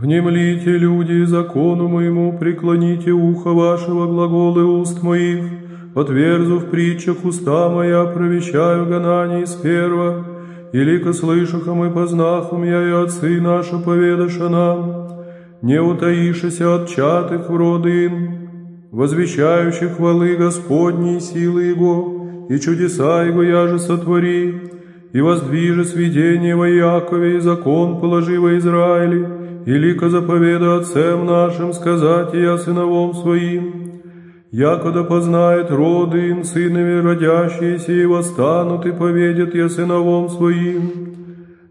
Внемлите, люди, закону моему, преклоните ухо вашего глаголы уст моих, отверзу в притчах уста моя, провещаю гонание первого, и лико слышахом и познахом я и отцы наши поведаша нам, не утаишися от чатых в роды возвещающих хвалы Господней силы Его, и чудеса Его я же сотвори, и воздвижи сведение во Якове и закон положи во Израиле, и лико заповеда отцем нашим сказать я сыновом своим, якода познает роды им сынове родящиеся и восстанут и поведет я сыновом своим,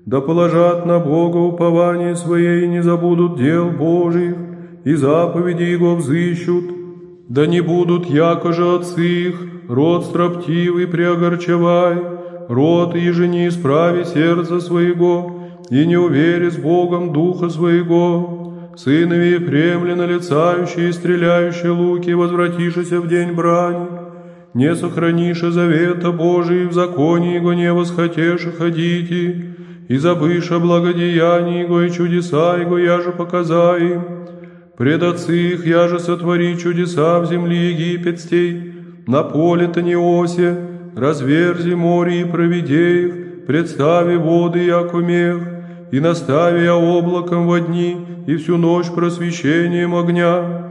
да положат на Бога упование свое и не забудут дел Божьих, и заповеди Его взыщут, да не будут якоже отцы их, род строптивый преогорчевай, род еже не исправи сердца своего, и не увери с Богом духа своего. Сынови Ефремля налицающие и стреляющие луки, возвратишися в день брани. Не сохранише завета Божий, в законе Его не восхотеше ходите, и забыша благодеяния Его и чудеса Его я же показай. Пред отцы их я же сотвори чудеса в земле египетстей, на поле Таниосе, разверзи море и проведи их, представи воды, яко мех, и настави я облаком во дни, и всю ночь просвещением огня.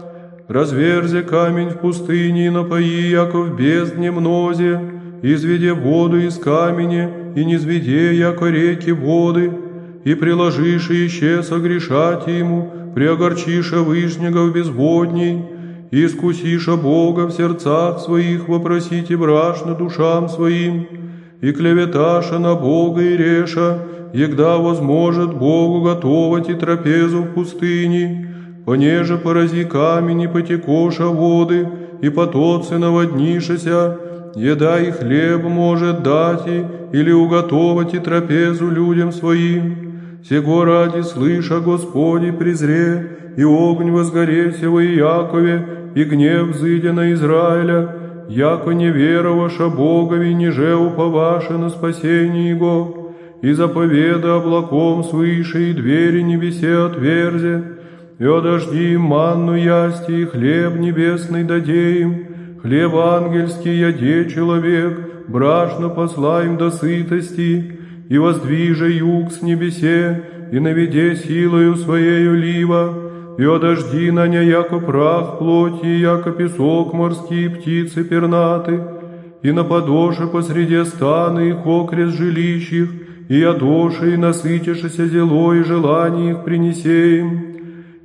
Разверзи камень в пустыне и напои, яко в бездне мнозе, изведе воду из камени, и не зведе, яко реки воды, и приложишь еще согрешать ему, приогорчиша вышнего в безводней, и искусиша Бога в сердцах своих, вопросите брашно душам своим, и клеветаша на Бога и реша, егда возможет Богу готовать и трапезу в пустыне, понеже порази камень и потекоша воды, и потоцы наводнишися, еда и хлеб может дать и, или уготовать и трапезу людям своим. Сего ради слыша Господи презре, и огонь возгоресе во Якове, и гнев взыдя на Израиля, яко не вероваша Богови, ниже уповаше на спасение Его, и заповеда облаком свыше, и двери небесе отверзе, и одожди им манну ясти, и хлеб небесный даде им, хлеб ангельский яде человек, брашно посла им до сытости, и воздвиже юг с небесе, и наведе силою своею лива, и одожди на ня яко прах плоти, яко песок морские птицы пернаты, и на подоше посреди станы их окрест жилищ их, и одоши, и насытишися зело, и желание их принесе им,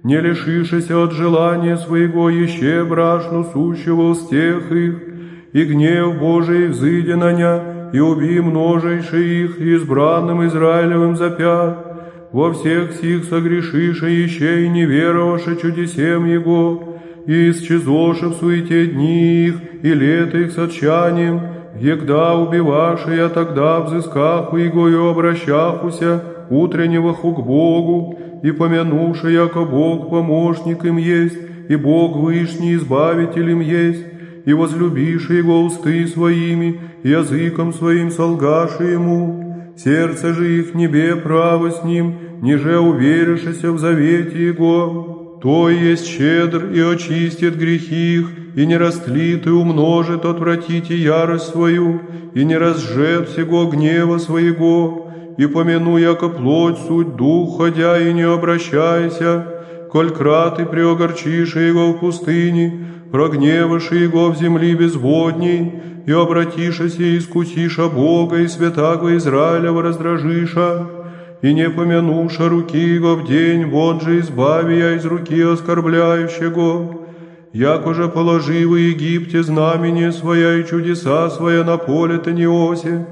не лишишися от желания своего еще брашну сущего устех их, и гнев Божий взыдя на ня, и уби множейше их избранным Израилевым запят, во всех сих согрешише еще и не вероваше чудесем Его, и исчезоше в суете дни их и лет их с отчанием, егда я тогда взыскаху Его и обращахуся утреннего ху к Богу, и помянуше, яко Бог помощник им есть, и Бог вышний избавитель им есть, и возлюбишь его усты своими, языком своим солгаши ему, сердце же их небе право с ним, ниже уверишься в завете его, то есть щедр и очистит грехи их, и не растлит и умножит отвратите ярость свою, и не разжет всего гнева своего, и помяну, яко плоть суть дух, ходя и не обращайся, коль крат и преогорчишь его в пустыне, прогневаши его в земли безводней, и обратишася и искусиша Бога и святаго Израилева раздражиша, и не помянуша руки его в день, вот же избави я из руки оскорбляющего, яко же положи в Египте знамение своя и чудеса своя на поле Таниосе,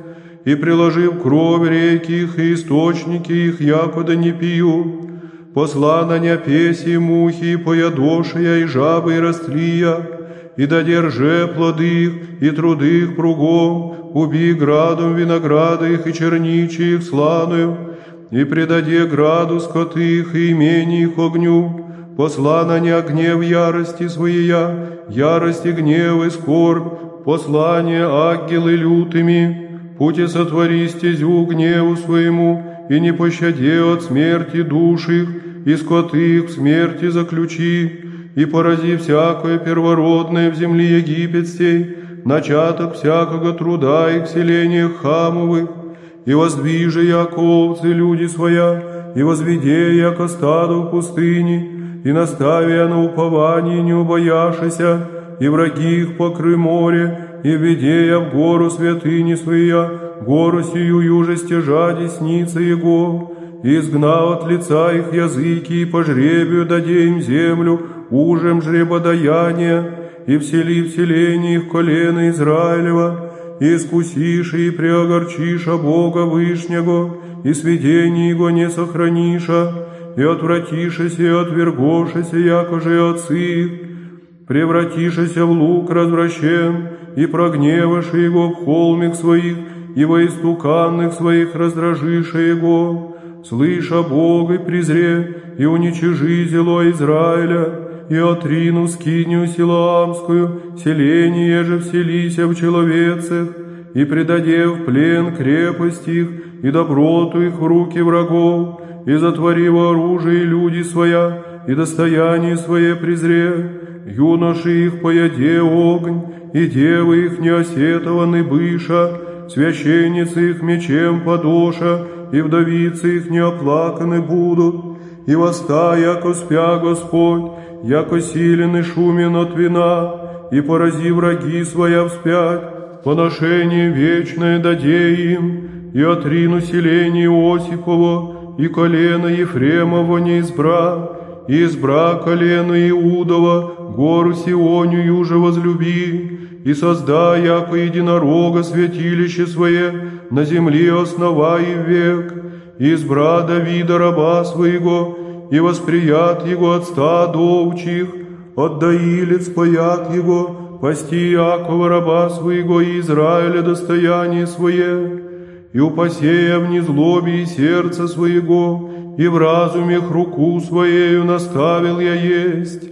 и приложив кровь реки их и источники их, якода не пью, посла на ня песи мухи, поядошия и жабы и растлия, и додерже плоды их, и труды их пругом, уби градом винограда их и черничи их сланую, и предаде граду скоты их и имени их огню, посла на ня гнев ярости своя, ярости гнев и скорбь, послание ангелы лютыми, пути сотвори стезю гневу своему, и не пощаде от смерти душ их, и скоты их в смерти заключи, и порази всякое первородное в земле египетской, начаток всякого труда и к хамовых, и воздвижи, яко люди своя, и возведе, яко стаду в пустыне, и наставя на упование не убояшися, и враги их покры море, и веде я в гору святыни своя, гору сию юже стяжа десница его, и изгнал от лица их языки, и по жребию даде им землю, ужем жребодаяния, и всели в селение их колено Израилева, искусишь и преогорчиша Бога Вышнего, и сведение Его не сохраниша, и отвратишися и отвергошися, якоже отцы. Их, превратишися в лук развращен, и прогневаши его в холмих своих, и во истуканных своих раздражиша его, слыша Бога и презре, и уничижи зело Израиля, и отрину скинию Силаамскую, селение же вселися в человецах, и предаде в плен крепость их, и доброту их в руки врагов, и затвори во оружие люди своя, и достояние свое презре, юноши их пояде огонь, и девы их неосетованы быша, священницы их мечем подоша, и вдовицы их неоплаканы будут, и восста, яко спя Господь, яко силен и шумен от вина, и порази враги своя вспять, поношение вечное даде им, и отрину селение Иосифово, и колено Ефремово не избра, и избра колено Иудова, гору Сионию уже возлюби, и создай, яко единорога святилище свое, на земле основай век, избра Давида раба своего, и восприят его от ста довчих, от доилец паят его, пасти Якова раба своего и Израиля достояние свое, и упасея в незлобе и сердце своего, и в разуме руку своею наставил я есть.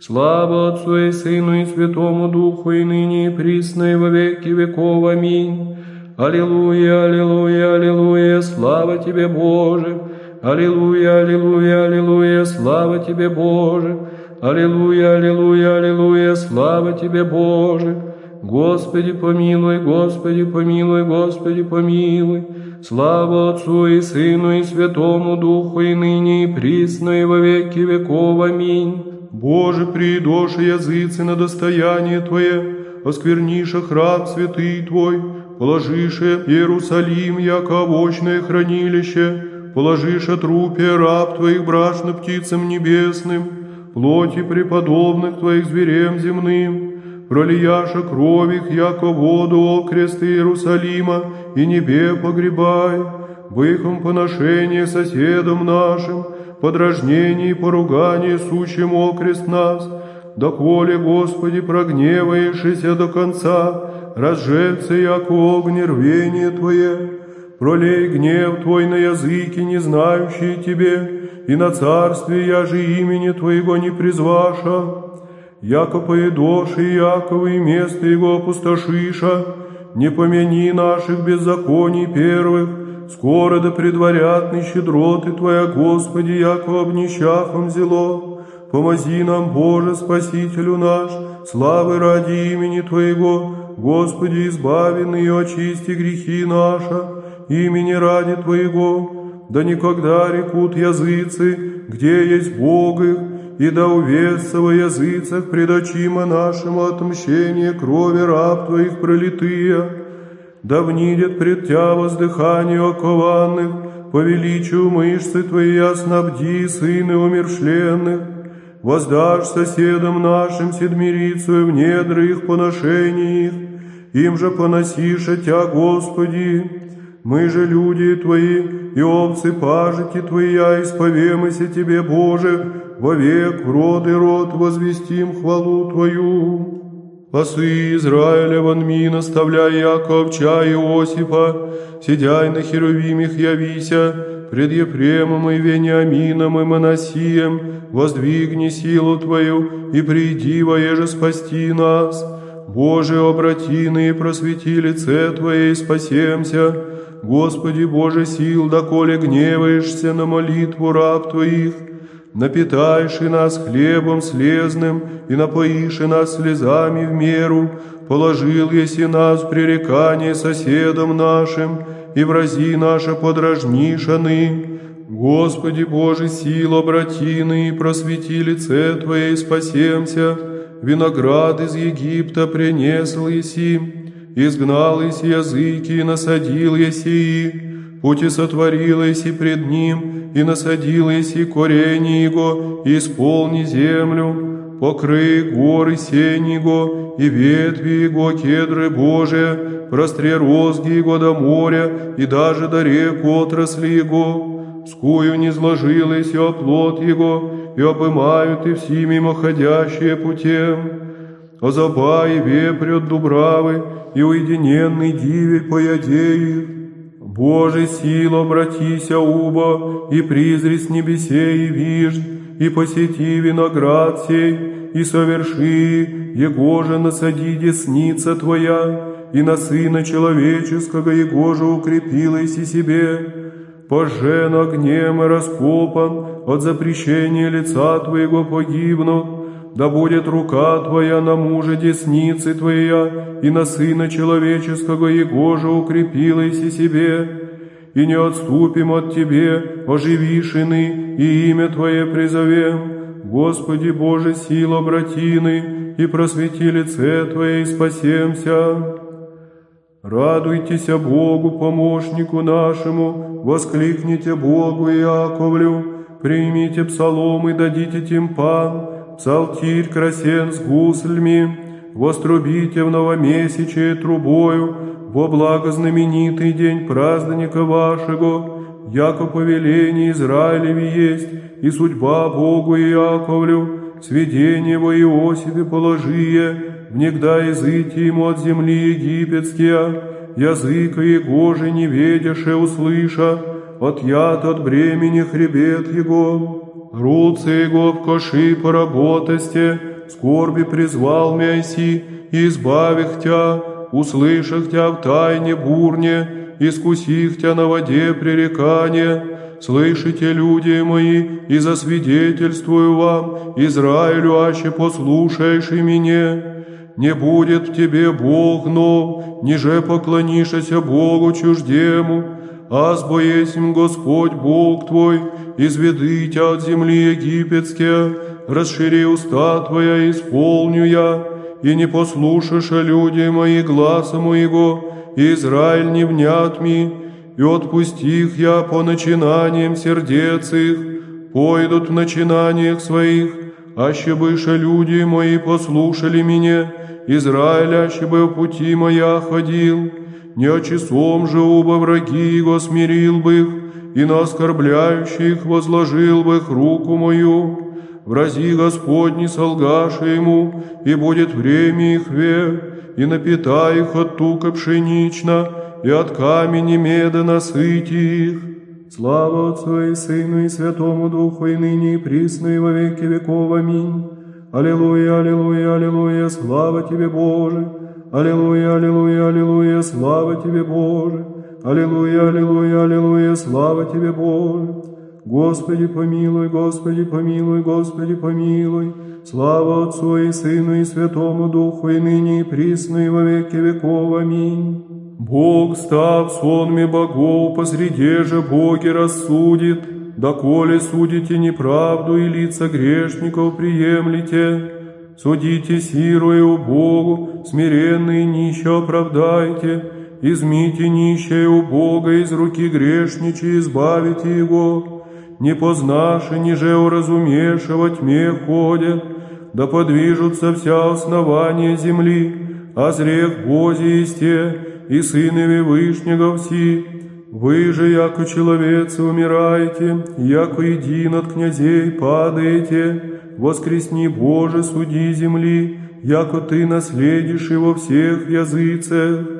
Слава Отцу и Сыну и Святому Духу, и ныне и присно, и во веки веков. Аминь. Аллилуйя, аллилуйя, аллилуйя, слава Тебе, Боже! Аллилуйя, аллилуйя, аллилуйя, слава Тебе, Боже! Аллилуйя, аллилуйя, аллилуйя, слава Тебе, Боже! Господи помилуй, Господи помилуй, Господи помилуй! Слава Отцу и Сыну и Святому Духу, и ныне и присно, и во веки веков. Аминь. Боже, придоши языцы на достояние Твое, оскверниша храм святый Твой, положише Иерусалим, яко овощное хранилище, положиша трупе раб Твоих брашно птицам небесным, плоти преподобных Твоих зверем земным, пролияша кровь их, яко воду окрест Иерусалима, и небе погребай, выхом поношение соседам нашим, подражнение и поругание сущим окрест нас, доколе, Господи, прогневаешься до конца, разжеться, яко огне рвение Твое, пролей гнев Твой на языки, не знающие Тебе, и на царстве я же имени Твоего не призваша, яко поедошь и Якова и место его опустошиша, не помяни наших беззаконий первых, скоро да предварятны щедроты Твоя, Господи, яко обнищахом зело. Помози нам, Боже, Спасителю наш, славы ради имени Твоего, Господи, избавенный и очисти грехи наши, имени ради Твоего, да никогда рекут языцы, где есть Бог их, и да увесся во языцах пред очима нашему отмщение крови раб Твоих пролитые, да внидет пред Тя воздыхание окованных, по величию мышцы Твои оснабди, сыны умершленных, воздашь соседам нашим седмирицу в недры их поношений их, им же поносиша Тя, Господи, мы же люди Твои, и овцы пажити Твоя, исповемыся Тебе, Боже, вовек в род и род возвестим хвалу Твою. Осы Израиля вон ми, наставляй Яковча Иосифа, сидяй на херувимих явися, пред Ефремом и Вениамином и Моносием, воздвигни силу Твою и приди, воеже спасти нас. Боже, обрати и просвети лице Твое и спасемся. Господи Боже сил, доколе гневаешься на молитву раб Твоих, напитаешь нас хлебом слезным, и напоишь нас слезами в меру, положил еси нас в пререкание соседом нашим, и врази наша подражнишаны. Господи Боже, сил обратины, просвети лице Твое и спасемся, виноград из Египта принесл еси, изгнал еси языки и насадил еси, пути сотворил еси пред ним, и насадил еси корень его, и исполни землю, покрый горы сень его, и ветви его кедры Божие, простре розги его до моря, и даже до рек отрасли его, скую не сложилась оплот его, и обымают и все мимоходящие путем. Озаба и вепрет дубравы, и уединенный диве поядеет. Боже, сил обратися уба, и призри с небесей и вижд, и посети виноград сей, и соверши, его же насади десница Твоя, и на Сына Человеческого его же укрепилась и себе, пожен огнем и раскопан, от запрещения лица Твоего погибнут, да будет рука Твоя на мужа десницы Твоя, и на Сына Человеческого Его же укрепилась себе, и не отступим от Тебе, оживишины, и имя Твое призовем. Господи Боже, сил обратины, и просвети лице Твое, и спасемся. Радуйтесь Богу, помощнику нашему, воскликните Богу Иаковлю, примите псалом и дадите тимпан, псалтирь красен с гуслями, вострубите в новомесячие трубою, во благознаменитый день праздника вашего, яко повеление Израилеви есть, и судьба Богу Иаковлю, сведение во Иосифе положие, внегда языки ему от земли египетские, языка его же не ведяше услыша, от яд от бремени хребет его, руцы его в коши поработости, скорби призвал мяси, избавих тя, услышах тя в тайне бурне, искусих тя на воде пререкания, слышите, люди мои, и засвидетельствую вам, Израилю, аще послушаешь и меня. Не будет в тебе Бог нов, ниже поклонишься Богу чуждему, аз боесим Господь Бог твой, изведи тя от земли египетские, расшири уста твоя, исполню я, и не послушаешь люди мои гласа моего, Израиль не внят ми, и отпусти их я по начинаниям сердец их, пойдут в начинаниях своих, аще быше люди мои послушали меня, Израиля, аще бы в пути моя ходил, не часом же оба враги его смирил бы их, и на оскорбляющих возложил бы их руку мою. Врази Господни солгаши ему, и будет время их век, и напитай их от тука пшенично, и от камени меда насыти их. Слава Отцу и Сыну и Святому Духу, и ныне и присно, и во веки веков. Аминь. Аллилуйя, аллилуйя, аллилуйя, слава Тебе, Боже! Аллилуйя, аллилуйя, аллилуйя, слава Тебе, Боже! Аллилуйя, аллилуйя, аллилуйя, слава Тебе, Боже! Господи, помилуй, Господи, помилуй, Господи, помилуй! Слава Отцу и Сыну и Святому Духу, и ныне и присно, и во веки веков. Аминь. Бог, став сонми богов, посреди же боги рассудит, доколе судите неправду и лица грешников приемлете, Судите сирую Богу, смиренные нище оправдайте, измите нищее у Бога из руки грешничи, избавите его. Не познаши, ниже уразумеше во тьме ходят, да подвижутся вся основания земли, а зрех Бози исте, и сынове Вышнего все. Вы же, яко человецы, умираете, яко един от князей падаете, воскресни, Боже, суди земли, яко Ты наследишь его всех языцах.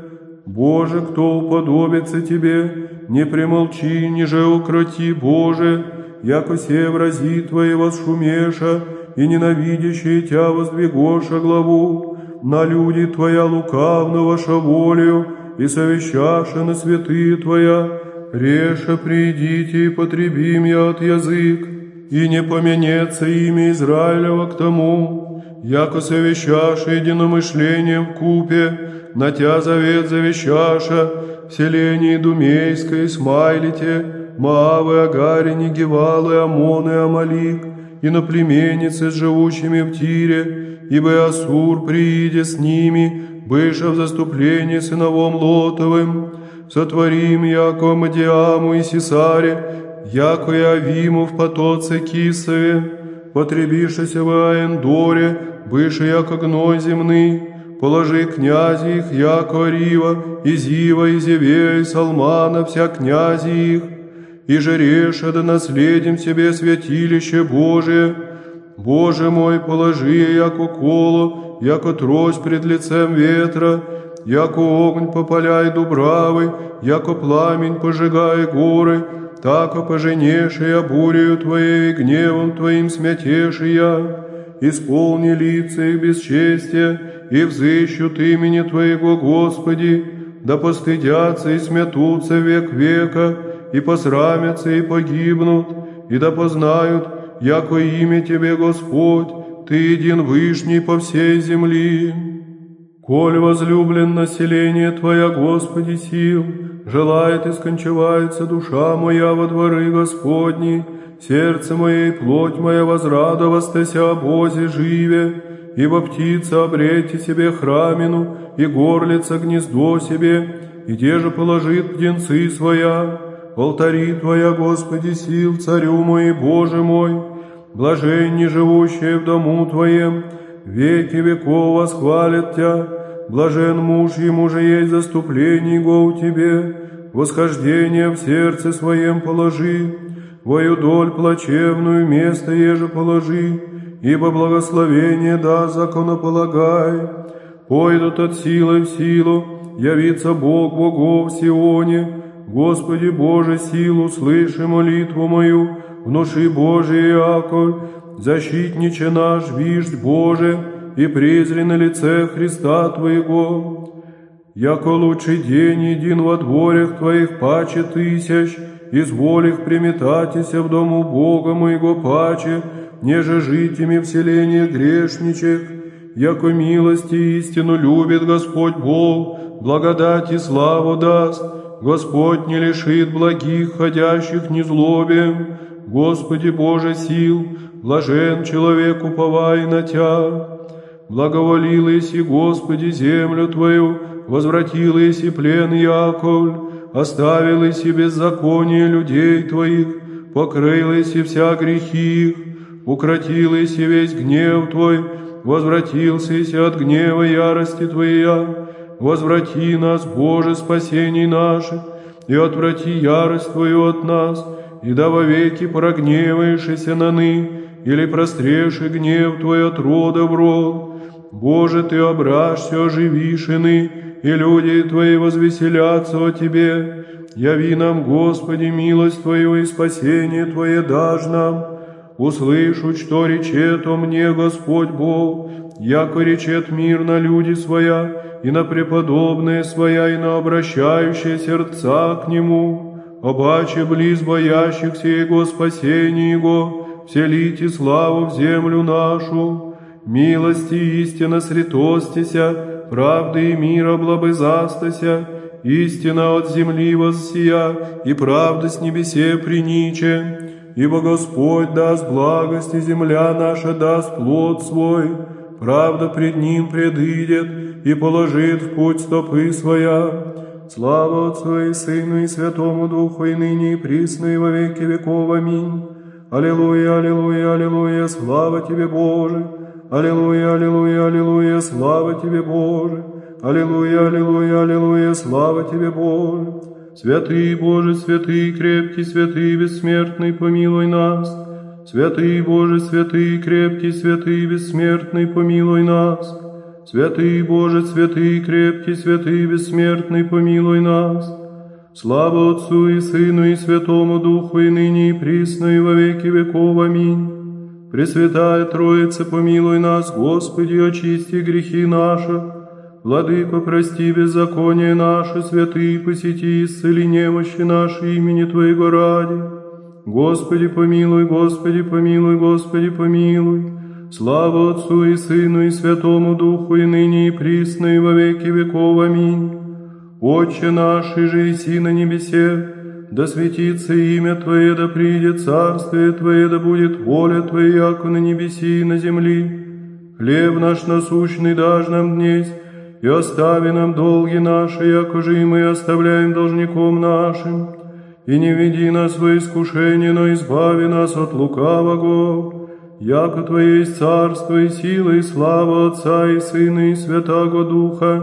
Боже, кто уподобится Тебе, не примолчи, ниже укроти, Боже, яко се врази Твои восшумеша, и ненавидящие Тя воздвигоша главу, на люди Твоя лукавно ваша волю, и совещаша на святые Твоя, реша придите и потребим я от язык, и не поменется имя Израилева к тому, яко совещаша единомышлением купе, на тя завет завещаша, в селении Думейской, Смайлите, Маавы, Агари, Нигевалы, Амоны, Амалик, и на племеницы с живущими в Тире, ибо Асур прииде с ними, быша в заступлении сыновом Лотовым, сотворим, яко Мадиаму и Сесаре, яко и Авиму в потоце Кисове, потребившися в Аендоре, быше яко гной земный, положи князи их, яко Рива, и Зива, и Зевея, и Салмана, вся князи их, и жереша да наследим себе святилище Божие. Боже мой, положи, яко коло, яко трость пред лицем ветра, яко огонь попаляй дубравы, яко пламень пожигай горы, тако поженешь я бурею Твоей, гневом Твоим смятешь я, исполни лица их бесчестия, и взыщут имени Твоего, Господи, да постыдятся и смятутся век века, и посрамятся и погибнут, и да познают, яко имя Тебе, Господь, Ты един вышний по всей земли. Коль возлюблен население Твоя, Господи, сил, желает и скончивается душа моя во дворы Господни, сердце мое и плоть моя возрадовастася о Бозе живе, ибо птица обрете себе храмину, и горлица гнездо себе, и где же положит птенцы своя, алтари Твоя, Господи, сил, Царю мой, Боже мой, блаженни живущие в дому Твоем, веки веков восхвалят Тя, блажен муж ему же есть заступление его у Тебе, восхождение в сердце своем положи, Твою доль плачевную место еже положи, ибо благословение да законополагай. Пойдут от силы в силу, явится Бог богов в Сионе, Господи Боже, силу, слыши молитву мою, внуши Божий Иаков, защитниче наш, виждь Боже, и презри на лице Христа Твоего. Яко лучший день един во дворях Твоих паче тысяч, изволь их приметатися в дому Бога моего паче, неже житими в селении грешничек, яко милости истину любит Господь Бог, благодать и славу даст, Господь не лишит благих, ходящих незлобием, Господи Боже сил, блажен человек, уповай на Тя. Благоволил Иси, Господи, землю Твою, возвратил Иси плен Яковль, оставил Иси беззаконие людей Твоих, покрыл Иси вся грехи их, укротил Иси весь гнев Твой, возвратился Иси от гнева ярости Твоя, возврати нас, Боже, спасений наших, и отврати ярость Твою от нас, и да вовеки прогневаешься на ны, или простреши гнев Твой от рода в род. Боже, Ты обрашься, оживишь ины, и люди Твои возвеселятся о Тебе. Яви нам, Господи, милость Твою и спасение Твое дашь нам. Услышу, что речет о мне Господь Бог, яко речет мир на люди своя, и на преподобные своя, и на обращающие сердца к Нему, обаче близ боящихся Его спасения Его, вселите славу в землю нашу, милости истина сретостися, правды и мира блабызастася, истина от земли воссия, и правда с небесе приниче, Ибо Господь даст благость, и земля наша даст плод свой, правда пред Ним предыдет, и положит в путь стопы своя. Слава Отцу и Сыну и Святому Духу, и ныне и присно, и во веки веков. Аминь. Аллилуйя, аллилуйя, аллилуйя, слава Тебе, Боже! Аллилуйя, аллилуйя, аллилуйя, слава Тебе, Боже! Аллилуйя, аллилуйя, аллилуйя, слава Тебе, Боже! Святый Боже, святый, крепкий, святый, бессмертный, помилуй нас. Святый Боже, святый, крепкий, святый, бессмертный, помилуй нас. Святый Боже, святый, крепкий, святый, бессмертный, помилуй нас. Слава Отцу и Сыну и Святому Духу, и ныне и присно, и во веки веков. Аминь. Пресвятая Троица, помилуй нас, Господи, очисти грехи наши, Владыко, прости беззаконие наши, святые, посети, исцели немощи наши имени Твоего ради. Господи помилуй, Господи помилуй, Господи помилуй. Слава Отцу и Сыну и Святому Духу, и ныне и присно, и во веки веков. Аминь. Отче наш, и же и на небесе, да светится имя Твое, да придет царствие Твое, да будет воля Твоя, яко на небеси и на земли. Хлеб наш насущный дашь нам днесь, и остави нам долги наши, яко же и мы оставляем должником нашим. И не веди нас во искушение, но избави нас от лукавого. Яко Твое есть царство и сила и слава Отца и Сына и Святаго Духа,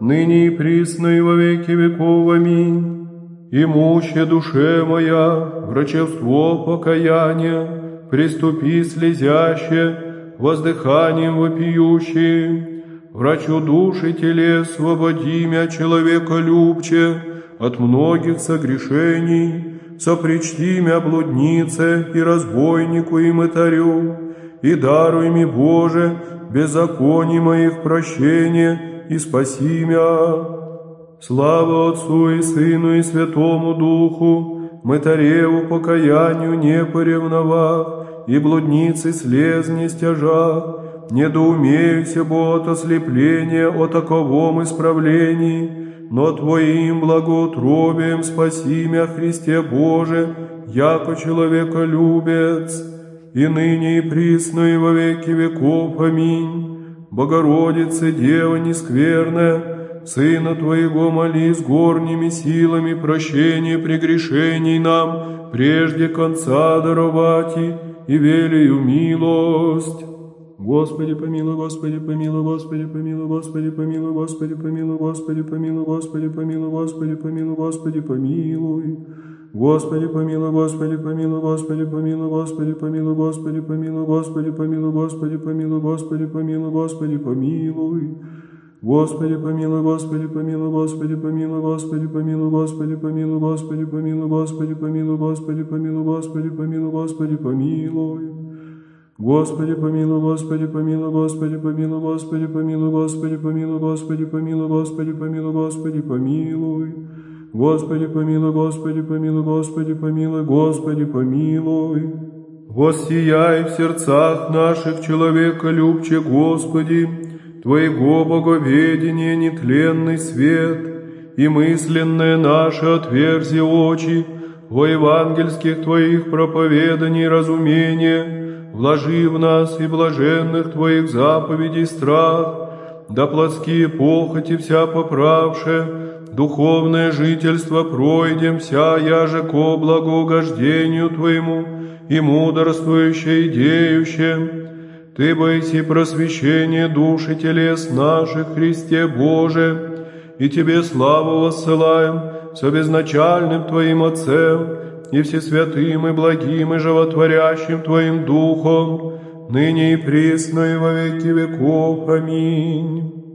ныне и присно и во веки веков. Аминь. Имуще душе моя, врачевство покаяния, Приступи слезяще, воздыханием вопиющим, Врачу души телес, свободи мя человека любче От многих согрешений, сопричти мя блуднице и разбойнику и мытарю, И даруй ми, Боже, беззаконий моих прощения, и спаси мя. Слава Отцу и Сыну и Святому Духу, мытареву покаянию не поревновав, и блудницы слез не стяжав, недоумеюся бо от ослепления о таковом исправлении, но Твоим благоутробием спаси мя Христе Боже, яко человека любец, и ныне и присно и во веки веков. Аминь. Богородице, Дева нескверная, Сына Твоего моли с горними силами прощения прегрешений нам, прежде конца даровати и велию милость. Господи помилуй, Господи помилуй, Господи помилуй, Господи помилуй, Господи помилуй, Господи помилуй, Господи помилуй, Господи помилуй, Господи помилуй. Господи помилуй, Господи помилуй, Господи помилуй, Господи помилуй, Господи помилуй, Господи помилуй, Господи помилуй, Господи помилуй, Господи помилуй. Господи помилуй, Господи помилуй, Господи помилуй, Господи помилуй, Господи помилуй, Господи помилуй, Господи помилуй, Господи помилуй, Господи помилуй, Господи помилуй. Господи помилуй, Господи помилуй, Господи помилуй, Господи помилуй, Господи помилуй, Господи помилуй, Господи помилуй, Господи помилуй. Господи помилуй, Господи помилуй, Господи помилуй, Господи помилуй. Воссияй в сердцах наших человека любче, Господи, Твоего боговедения нетленный свет, и мысленное наше отверзи очи во евангельских Твоих проповеданий разумение, вложи в нас и блаженных Твоих заповедей страх, да плотские похоти вся поправше, духовное жительство пройдем вся, яже ко благоугождению Твоему и мудрствующе и деюще, ты бойся просвещения души телес наших, Христе Боже, и Тебе славу воссылаем со безначальным Твоим Отцем и всесвятым и благим и животворящим Твоим Духом, ныне и присно и во веки веков. Аминь.